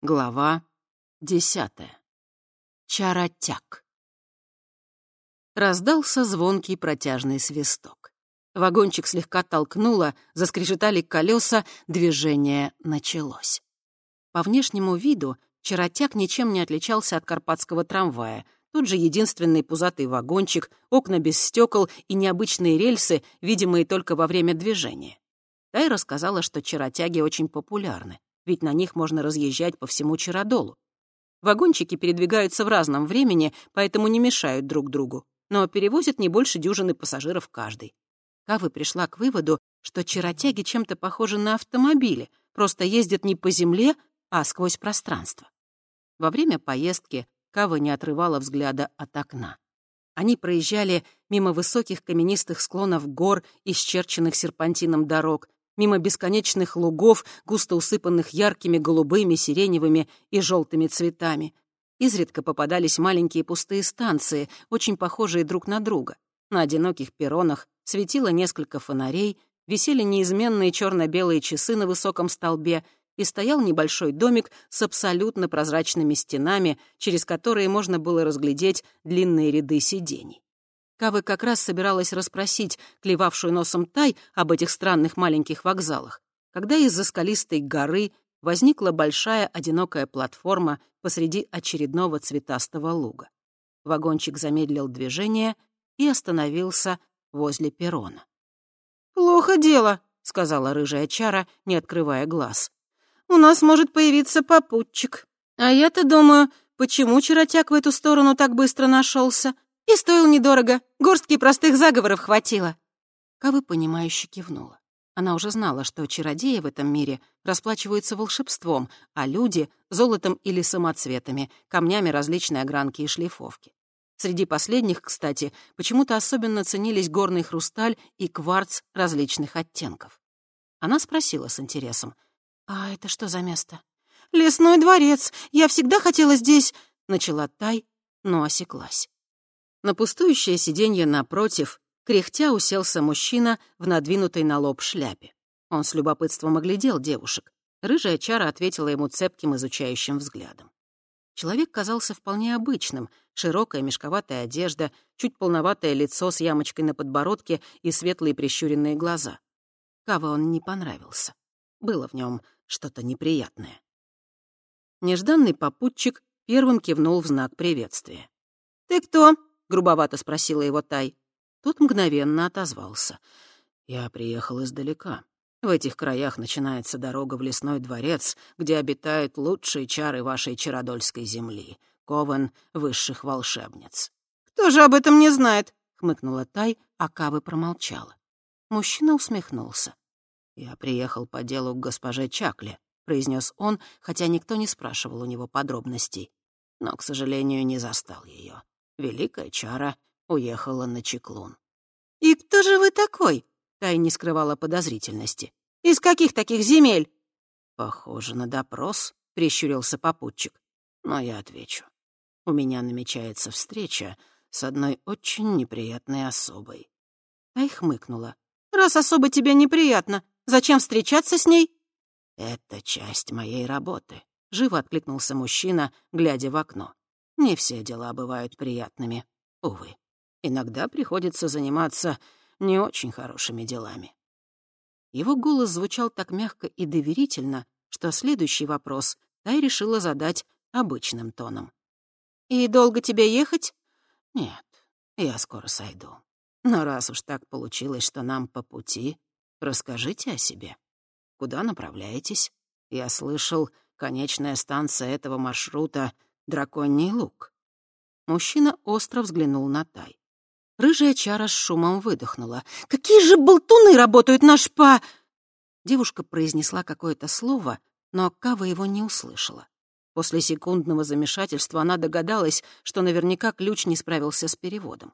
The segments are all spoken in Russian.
Глава десятая. Чаротяг. Раздался звонкий протяжный свисток. Вагончик слегка толкнуло, заскрежетали колеса, движение началось. По внешнему виду чаротяг ничем не отличался от карпатского трамвая. Тот же единственный пузатый вагончик, окна без стекол и необычные рельсы, видимые только во время движения. Тай рассказала, что чаротяги очень популярны ведь на них можно разъезжать по всему Чародолу. Вагончики передвигаются в разном времени, поэтому не мешают друг другу, но перевозят не больше дюжины пассажиров каждый. Кавы пришла к выводу, что чаротяги чем-то похожи на автомобили, просто ездят не по земле, а сквозь пространство. Во время поездки Кава не отрывала взгляда от окна. Они проезжали мимо высоких каменистых склонов гор, исчерченных серпантином дорог, мимо бесконечных лугов, густо усыпанных яркими голубыми, сиреневыми и желтыми цветами. Изредка попадались маленькие пустые станции, очень похожие друг на друга. На одиноких перронах светило несколько фонарей, висели неизменные черно-белые часы на высоком столбе, и стоял небольшой домик с абсолютно прозрачными стенами, через которые можно было разглядеть длинные ряды сидений. Кавы как раз собиралась расспросить клевавшую носом Тай об этих странных маленьких вокзалах, когда из-за скалистой горы возникла большая одинокая платформа посреди очередного цветастого луга. Вагончик замедлил движение и остановился возле перрона. «Плохо дело», — сказала рыжая чара, не открывая глаз. «У нас может появиться попутчик. А я-то думаю, почему чаротяг в эту сторону так быстро нашелся? И стоил недорого. Горстки простых заговоров хватило. Кавы, понимающе кивнула. Она уже знала, что чародеи в этом мире расплачиваются волшебством, а люди — золотом или самоцветами, камнями различной огранки и шлифовки. Среди последних, кстати, почему-то особенно ценились горный хрусталь и кварц различных оттенков. Она спросила с интересом, «А это что за место?» «Лесной дворец. Я всегда хотела здесь...» — начала Тай, но осеклась. На пустующее сиденье напротив, кряхтя уселся мужчина в надвинутой на лоб шляпе. Он с любопытством оглядел девушек. Рыжая чара ответила ему цепким изучающим взглядом. Человек казался вполне обычным. Широкая мешковатая одежда, чуть полноватое лицо с ямочкой на подбородке и светлые прищуренные глаза. Кава он не понравился. Было в нем что-то неприятное. Нежданный попутчик первым кивнул в знак приветствия. «Ты кто?» — грубовато спросила его Тай. Тот мгновенно отозвался. «Я приехал издалека. В этих краях начинается дорога в лесной дворец, где обитают лучшие чары вашей чародольской земли, ковен высших волшебниц». «Кто же об этом не знает?» — хмыкнула Тай, а Кавы промолчала. Мужчина усмехнулся. «Я приехал по делу к госпоже Чакле», — произнес он, хотя никто не спрашивал у него подробностей. Но, к сожалению, не застал ее. Великая чара уехала на Чеклун. «И кто же вы такой?» — Тай не скрывала подозрительности. «Из каких таких земель?» «Похоже на допрос», — прищурился попутчик. «Но я отвечу. У меня намечается встреча с одной очень неприятной особой». Тай хмыкнула. «Раз особо тебе неприятно, зачем встречаться с ней?» «Это часть моей работы», — живо откликнулся мужчина, глядя в окно. Не все дела бывают приятными, увы. Иногда приходится заниматься не очень хорошими делами. Его голос звучал так мягко и доверительно, что следующий вопрос Тай решила задать обычным тоном. «И долго тебе ехать?» «Нет, я скоро сойду. Но раз уж так получилось, что нам по пути, расскажите о себе. Куда направляетесь? Я слышал, конечная станция этого маршрута — драконий лук. Мужчина остро взглянул на Тай. Рыжая чара с шумом выдохнула. «Какие же болтуны работают на шпа!» Девушка произнесла какое-то слово, но Кава его не услышала. После секундного замешательства она догадалась, что наверняка ключ не справился с переводом.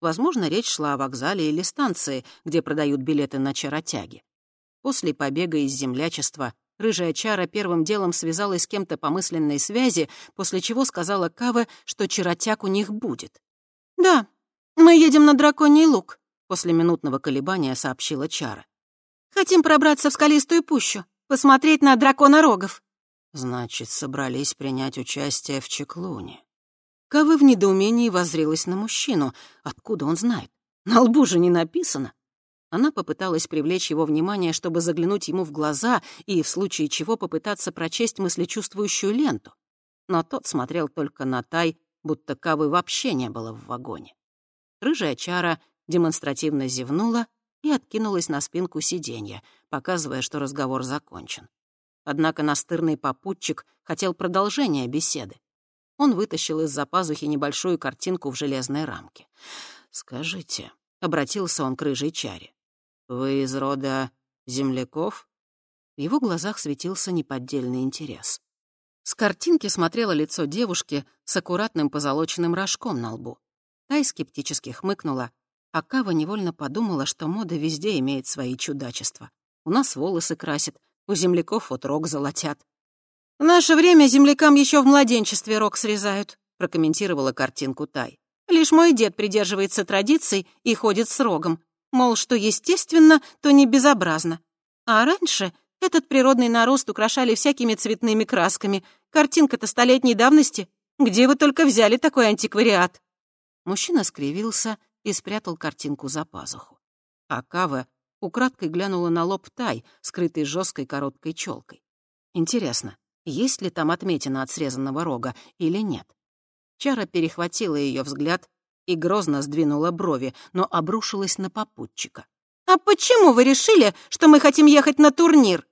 Возможно, речь шла о вокзале или станции, где продают билеты на чаротяги. После побега из землячества Рыжая чара первым делом связалась с кем-то по мысленной связи, после чего сказала Каве, что чаротяг у них будет. «Да, мы едем на Драконий луг», — после минутного колебания сообщила чара. «Хотим пробраться в скалистую пущу, посмотреть на дракона рогов». Значит, собрались принять участие в Чеклуне. Кавы в недоумении воззрелась на мужчину. Откуда он знает? На лбу же не написано. Она попыталась привлечь его внимание, чтобы заглянуть ему в глаза и, в случае чего, попытаться прочесть мыслечувствующую ленту. Но тот смотрел только на Тай, будто Кавы вообще не было в вагоне. Рыжая чара демонстративно зевнула и откинулась на спинку сиденья, показывая, что разговор закончен. Однако настырный попутчик хотел продолжения беседы. Он вытащил из-за пазухи небольшую картинку в железной рамке. «Скажите», — обратился он к рыжей чаре, — «вы из рода земляков?» В его глазах светился неподдельный интерес. С картинки смотрело лицо девушки с аккуратным позолоченным рожком на лбу. Тай скептически хмыкнула, а Кава невольно подумала, что мода везде имеет свои чудачества. У нас волосы красят, у земляков вот рог золотят. «В наше время землякам еще в младенчестве рог срезают», — прокомментировала картинку Тай. «Лишь мой дед придерживается традиций и ходит с рогом. Мол, что естественно, то не безобразно. А раньше этот природный нарост украшали всякими цветными красками. Картинка-то столетней давности. Где вы только взяли такой антиквариат?» Мужчина скривился и спрятал картинку за пазуху. А Кава украдкой глянула на лоб Тай, скрытый жесткой короткой челкой. Интересно, есть ли там отметина от срезанного рога или нет? Чара перехватила ее взгляд и грозно сдвинула брови, но обрушилась на попутчика. «А почему вы решили, что мы хотим ехать на турнир?»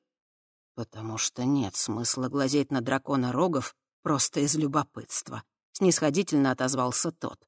«Потому что нет смысла глазеть на дракона рогов просто из любопытства», — снисходительно отозвался тот.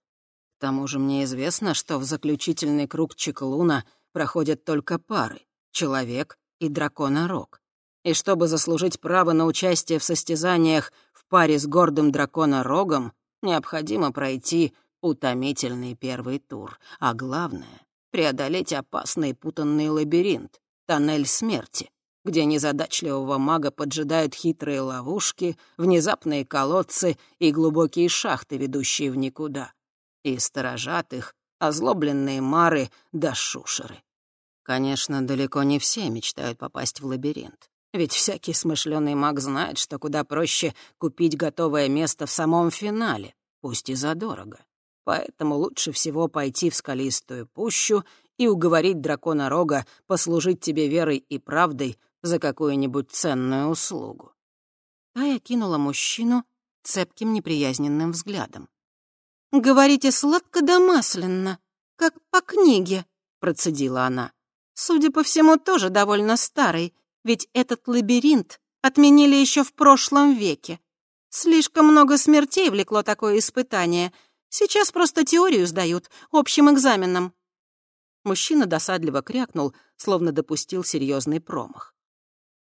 «К тому же мне известно, что в заключительный круг Чеклуна проходят только пары — человек и дракона-рог. И чтобы заслужить право на участие в состязаниях в паре с гордым дракона-рогом, необходимо пройти утомительный первый тур, а главное — преодолеть опасный путанный лабиринт, тоннель смерти, где незадачливого мага поджидают хитрые ловушки, внезапные колодцы и глубокие шахты, ведущие в никуда. И сторожат их озлобленные мары да шушеры. Конечно, далеко не все мечтают попасть в лабиринт. Ведь всякий смышленый маг знает, что куда проще купить готовое место в самом финале, пусть и задорого. Поэтому лучше всего пойти в скалистую пущу и уговорить дракона Рога послужить тебе верой и правдой за какую-нибудь ценную услугу. Тая кинула мужчину цепким неприязненным взглядом. «Говорите сладко да масляно, как по книге», — процедила она. Судя по всему, тоже довольно старый, ведь этот лабиринт отменили еще в прошлом веке. Слишком много смертей влекло такое испытание. Сейчас просто теорию сдают, общим экзаменом. Мужчина досадливо крякнул, словно допустил серьезный промах.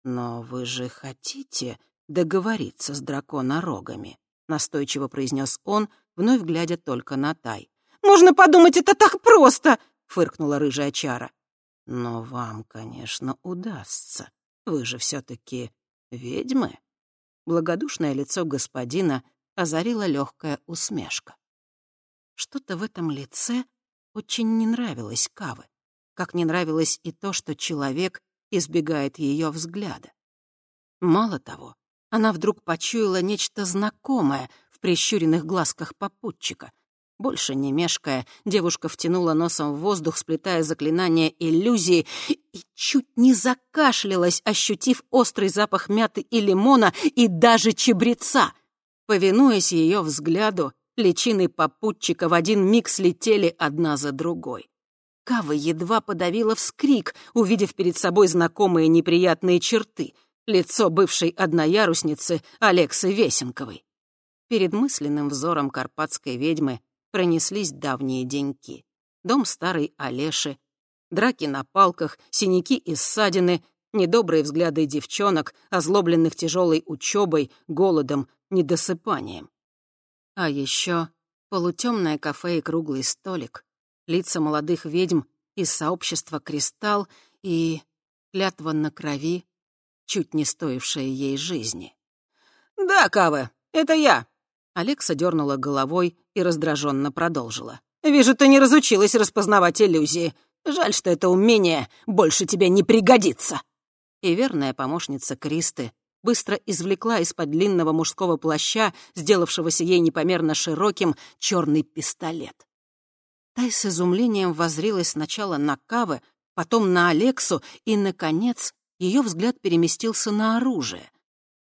«Но вы же хотите договориться с драконорогами?» — настойчиво произнес он, вновь глядя только на Тай. «Можно подумать, это так просто!» — фыркнула рыжая чара. Но вам, конечно, удастся. Вы же все-таки ведьмы. Благодушное лицо господина озарила легкая усмешка. Что-то в этом лице очень не нравилось Кавы, как не нравилось и то, что человек избегает ее взгляда. Мало того, она вдруг почуяла нечто знакомое в прищуренных глазках попутчика, больше не мешкая, девушка втянула носом в воздух, сплетая заклинание иллюзии, и чуть не закашлялась, ощутив острый запах мяты и лимона, и даже чебреца. Повинуясь ее взгляду, личины попутчика в один миг слетели одна за другой. Кава едва подавила вскрик, увидев перед собой знакомые неприятные черты — лицо бывшей одноярусницы Алексы Весенковой. Перед мысленным взором карпатской ведьмы пронеслись давние деньки. Дом старой Олеши, драки на палках, синяки и ссадины, недобрые взгляды девчонок, озлобленных тяжелой учебой, голодом, недосыпанием. А еще полутемное кафе и круглый столик, лица молодых ведьм из сообщества «Кристалл» и клятва на крови, чуть не стоившая ей жизни. «Да, Каве, это я», Алекса дернула головой и раздраженно продолжила. «Вижу, ты не разучилась распознавать иллюзии. Жаль, что это умение больше тебе не пригодится». И верная помощница Кристы быстро извлекла из-под длинного мужского плаща, сделавшегося ей непомерно широким, черный пистолет. Тай с изумлением воззрилась сначала на Кавы, потом на Алексу, и, наконец, ее взгляд переместился на оружие.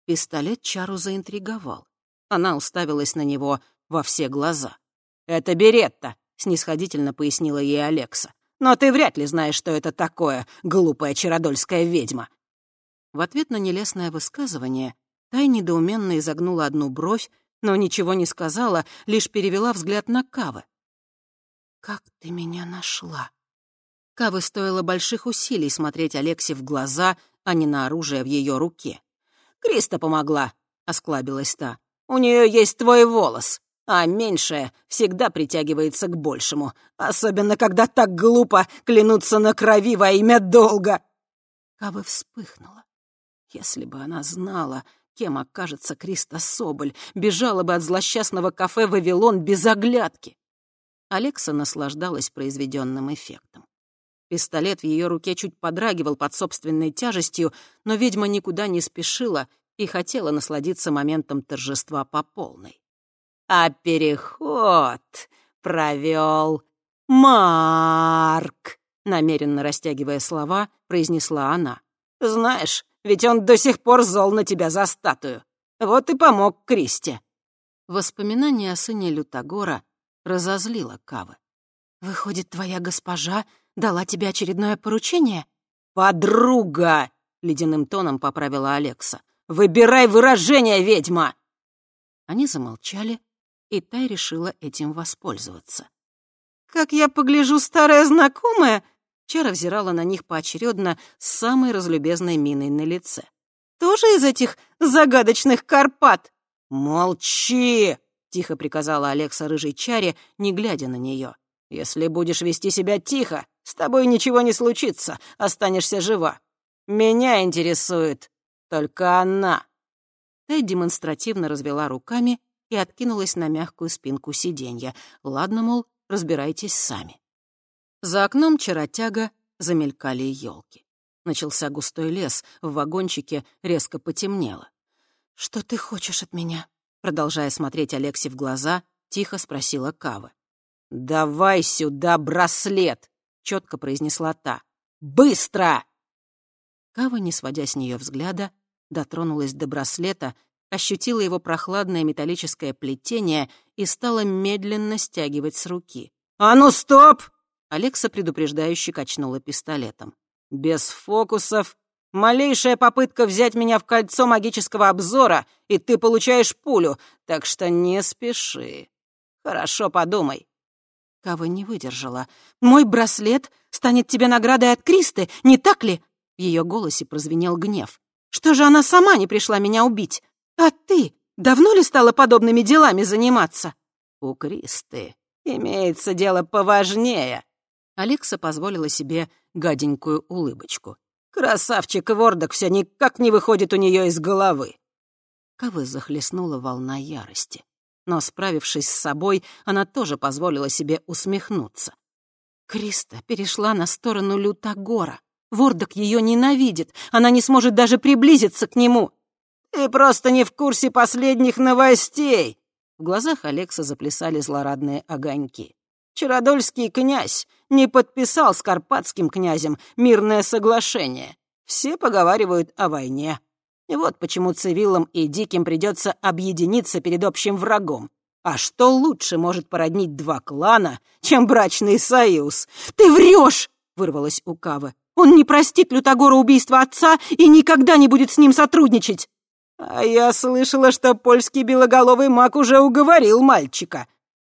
Пистолет Чару заинтриговал. Она уставилась на него во все глаза. «Это Беретта», — снисходительно пояснила ей Алекса. «Но ты вряд ли знаешь, что это такое, глупая чародольская ведьма». В ответ на нелестное высказывание Тай недоуменно изогнула одну бровь, но ничего не сказала, лишь перевела взгляд на Кавы. «Как ты меня нашла?» Кавы стоило больших усилий смотреть Алексе в глаза, а не на оружие в ее руке. «Криста помогла», — осклабилась та. «У нее есть твой волос, а меньшее всегда притягивается к большему, особенно когда так глупо клянуться на крови во имя долга». Кавы вспыхнула. Если бы она знала, кем окажется Криста Соболь, бежала бы от злосчастного кафе «Вавилон» без оглядки. Алекса наслаждалась произведенным эффектом. Пистолет в ее руке чуть подрагивал под собственной тяжестью, но ведьма никуда не спешила и хотела насладиться моментом торжества по полной. А переход провел Марк, намеренно растягивая слова, произнесла она. Знаешь, ведь он до сих пор зол на тебя за статую. Вот и помог Кристи. Воспоминание о сыне Лютогора разозлило Кавы. «Выходит, твоя госпожа дала тебе очередное поручение?» «Подруга!» — ледяным тоном поправила Алекса. «Выбирай выражение, ведьма!» Они замолчали, и Тай решила этим воспользоваться. «Как я погляжу, старая знакомая!» Чара взирала на них поочередно с самой разлюбезной миной на лице. «Тоже из этих загадочных Карпат?» «Молчи!» — тихо приказала Алекса рыжей Чаре, не глядя на нее. «Если будешь вести себя тихо, с тобой ничего не случится, останешься жива. Меня интересует только она». Тай демонстративно развела руками и откинулась на мягкую спинку сиденья. Ладно, мол, разбирайтесь сами. За окном чаротяга замелькали елки. Начался густой лес, в вагончике резко потемнело. «Что ты хочешь от меня?» Продолжая смотреть Алексе в глаза, тихо спросила Кава. «Давай сюда браслет!» — четко произнесла та. «Быстро!» Кава, не сводя с нее взгляда, дотронулась до браслета, ощутила его прохладное металлическое плетение и стала медленно стягивать с руки. «А ну, стоп!» Алекса предупреждающе качнула пистолетом. «Без фокусов. Малейшая попытка взять меня в кольцо магического обзора, и ты получаешь пулю, так что не спеши. Хорошо подумай». Кава не выдержала. «Мой браслет станет тебе наградой от Кристы, не так ли?» В ее голосе прозвенел гнев. «Что же она сама не пришла меня убить? А ты давно ли стала подобными делами заниматься?» «У Кристы имеется дело поважнее», Алекса позволила себе гаденькую улыбочку. «Красавчик Вордок все никак не выходит у нее из головы!» Кавы захлестнула волна ярости. Но, справившись с собой, она тоже позволила себе усмехнуться. Криста перешла на сторону Лютогора. Вордок ее ненавидит, она не сможет даже приблизиться к нему. «Ты просто не в курсе последних новостей!» В глазах Алекса заплясали злорадные огоньки. Чародольский князь не подписал с карпатским князем мирное соглашение. Все поговаривают о войне. И вот почему цивилам и диким придется объединиться перед общим врагом. А что лучше может породнить два клана, чем брачный союз? «Ты врешь!» — вырвалась у Кавы. «Он не простит Лютогора убийства отца и никогда не будет с ним сотрудничать!» «А я слышала, что польский белоголовый маг уже уговорил мальчика»,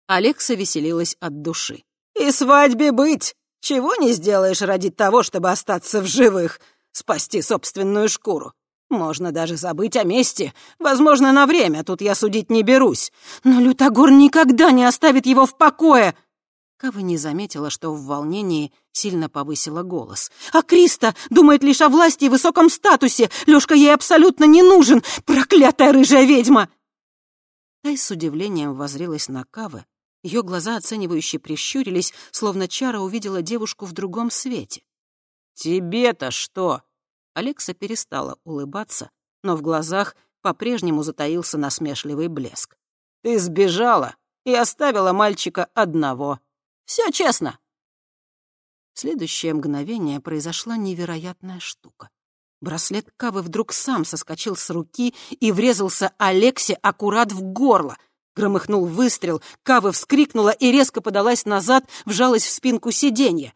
Алекса веселилась от души. «И свадьбе быть! Чего не сделаешь ради того, чтобы остаться в живых, спасти собственную шкуру? Можно даже забыть о мести. Возможно, на время, тут я судить не берусь. Но Лютогор никогда не оставит его в покое!» Кава не заметила, что в волнении сильно повысила голос. «А Криста думает лишь о власти и высоком статусе. Лёшка ей абсолютно не нужен. Проклятая рыжая ведьма!» Тай с удивлением возрилась на Кавы, ее глаза оценивающе прищурились, словно Чара увидела девушку в другом свете. «Тебе-то что?» Алекса перестала улыбаться, но в глазах по-прежнему затаился насмешливый блеск. «Ты сбежала и оставила мальчика одного. Все честно». В следующее мгновение произошла невероятная штука. Браслет Кавы вдруг сам соскочил с руки и врезался Алексе аккурат в горло. Громыхнул выстрел, Кава вскрикнула и резко подалась назад, вжалась в спинку сиденья.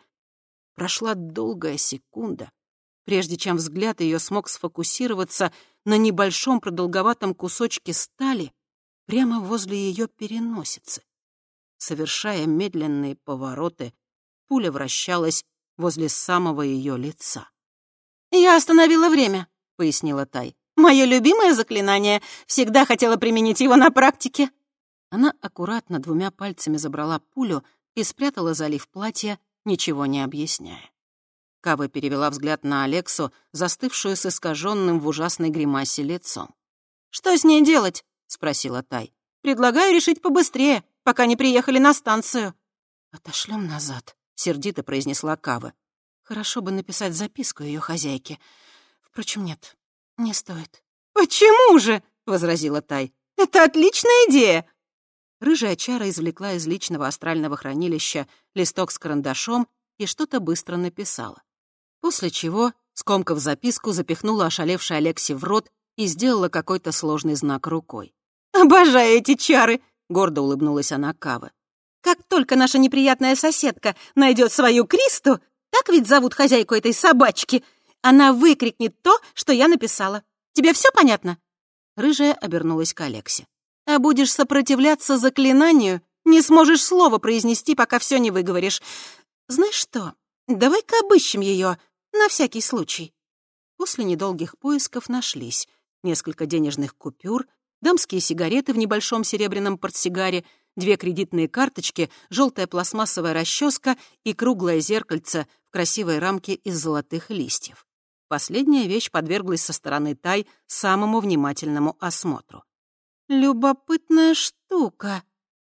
Прошла долгая секунда, прежде чем взгляд ее смог сфокусироваться на небольшом продолговатом кусочке стали прямо возле ее переносицы. Совершая медленные повороты, пуля вращалась возле самого ее лица. «Я остановила время», — пояснила Тай. «Мое любимое заклинание. Всегда хотела применить его на практике». Она аккуратно двумя пальцами забрала пулю и спрятала залив платья, ничего не объясняя. Кава перевела взгляд на Алексу, застывшую с искаженным в ужасной гримасе лицом. «Что с ней делать?» — спросила Тай. «Предлагаю решить побыстрее, пока не приехали на станцию». «Отошлем назад», — сердито произнесла Кава. «Хорошо бы написать записку ее хозяйке. Впрочем, нет, не стоит». «Почему же?» — возразила Тай. «Это отличная идея. Рыжая чара извлекла из личного астрального хранилища листок с карандашом и что-то быстро написала. После чего, скомкав записку, запихнула ошалевший Алекси в рот и сделала какой-то сложный знак рукой. «Обожаю эти чары!» — гордо улыбнулась она Кавы. «Как только наша неприятная соседка найдет свою Кристу, так ведь зовут хозяйку этой собачки, она выкрикнет то, что я написала. Тебе все понятно?» Рыжая обернулась к Алексе а будешь сопротивляться заклинанию, не сможешь слова произнести, пока все не выговоришь. Знаешь что, давай-ка обыщем ее на всякий случай». После недолгих поисков нашлись несколько денежных купюр, дамские сигареты в небольшом серебряном портсигаре, две кредитные карточки, желтая пластмассовая расческа и круглое зеркальце в красивой рамке из золотых листьев. Последняя вещь подверглась со стороны Тай самому внимательному осмотру. «Любопытная штука».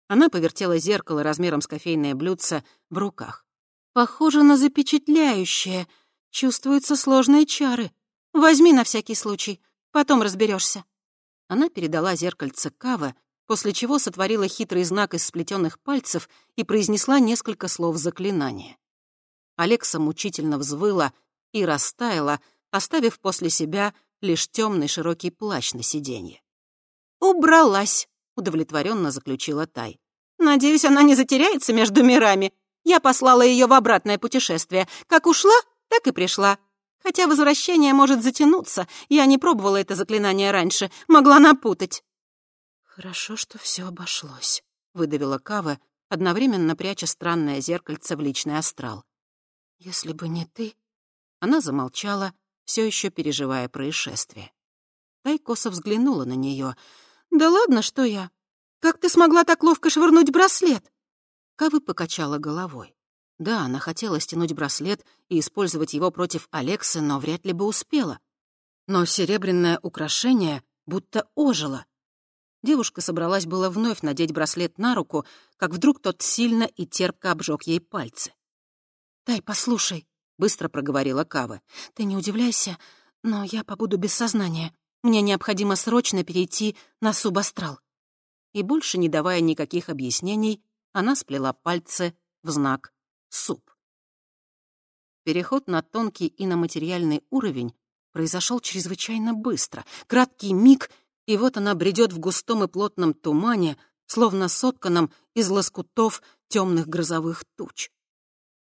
Она повертела зеркало размером с кофейное блюдце в руках. «Похоже на запечатляющее. Чувствуются сложные чары. Возьми на всякий случай, потом разберешься. Она передала зеркальце Каве, после чего сотворила хитрый знак из сплетенных пальцев и произнесла несколько слов заклинания. Алекса мучительно взвыла и растаяла, оставив после себя лишь темный широкий плащ на сиденье. «Убралась», — удовлетворенно заключила Тай. «Надеюсь, она не затеряется между мирами. Я послала ее в обратное путешествие. Как ушла, так и пришла. Хотя возвращение может затянуться. Я не пробовала это заклинание раньше. Могла напутать». «Хорошо, что все обошлось», — выдавила Кава, одновременно пряча странное зеркальце в личный астрал. «Если бы не ты...» Она замолчала, все еще переживая происшествие. Тай косо взглянула на нее — «Да ладно, что я? Как ты смогла так ловко швырнуть браслет?» Кавы покачала головой. Да, она хотела стянуть браслет и использовать его против Алексы, но вряд ли бы успела. Но серебряное украшение будто ожило. Девушка собралась было вновь надеть браслет на руку, как вдруг тот сильно и терпко обжег ей пальцы. «Дай, послушай», — быстро проговорила Кава. «Ты не удивляйся, но я побуду без сознания. Мне необходимо срочно перейти на субастрал». И больше не давая никаких объяснений, она сплела пальцы в знак «суп». Переход на тонкий и на материальный уровень произошел чрезвычайно быстро. Краткий миг, и вот она бредет в густом и плотном тумане, словно сотканном из лоскутов темных грозовых туч.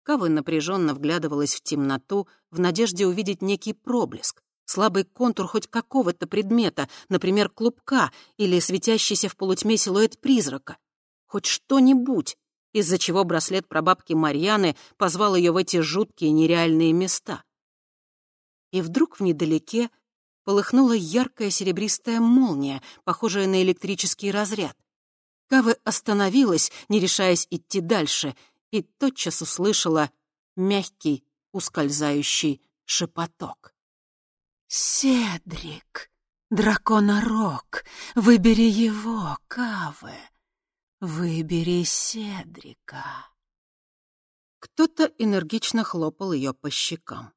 Кава напряженно вглядывалась в темноту в надежде увидеть некий проблеск слабый контур хоть какого-то предмета, например, клубка или светящийся в полутьме силуэт призрака. Хоть что-нибудь, из-за чего браслет прабабки Марьяны позвал ее в эти жуткие нереальные места. И вдруг в недалеке полыхнула яркая серебристая молния, похожая на электрический разряд. Кавы остановилась, не решаясь идти дальше, и тотчас услышала мягкий, ускользающий шепоток. «Седрик, драконорог, выбери его, Каве, выбери Седрика». Кто-то энергично хлопал ее по щекам.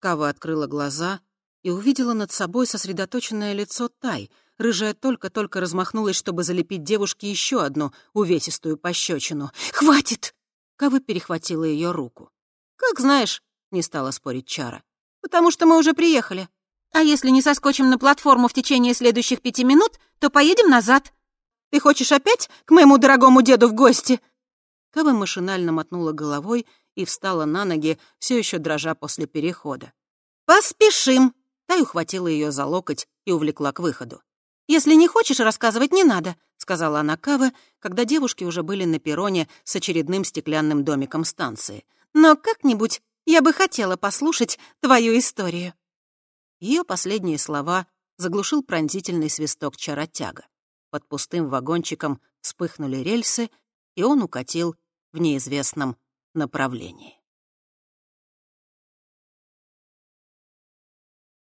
Кава открыла глаза и увидела над собой сосредоточенное лицо Тай. Рыжая только-только размахнулась, чтобы залепить девушке еще одну увесистую пощечину. «Хватит!» Кава перехватила ее руку. «Как знаешь», — не стала спорить Чара. «Потому что мы уже приехали. А если не соскочим на платформу в течение следующих пяти минут, то поедем назад. Ты хочешь опять к моему дорогому деду в гости?» Кава машинально мотнула головой и встала на ноги, все еще дрожа после перехода. «Поспешим!» Тай ухватила ее за локоть и увлекла к выходу. «Если не хочешь рассказывать, не надо», — сказала она Каве, когда девушки уже были на перроне с очередным стеклянным домиком станции. «Но как-нибудь я бы хотела послушать твою историю». Ее последние слова заглушил пронзительный свисток чаротяга. Под пустым вагончиком вспыхнули рельсы, и он укатил в неизвестном направлении.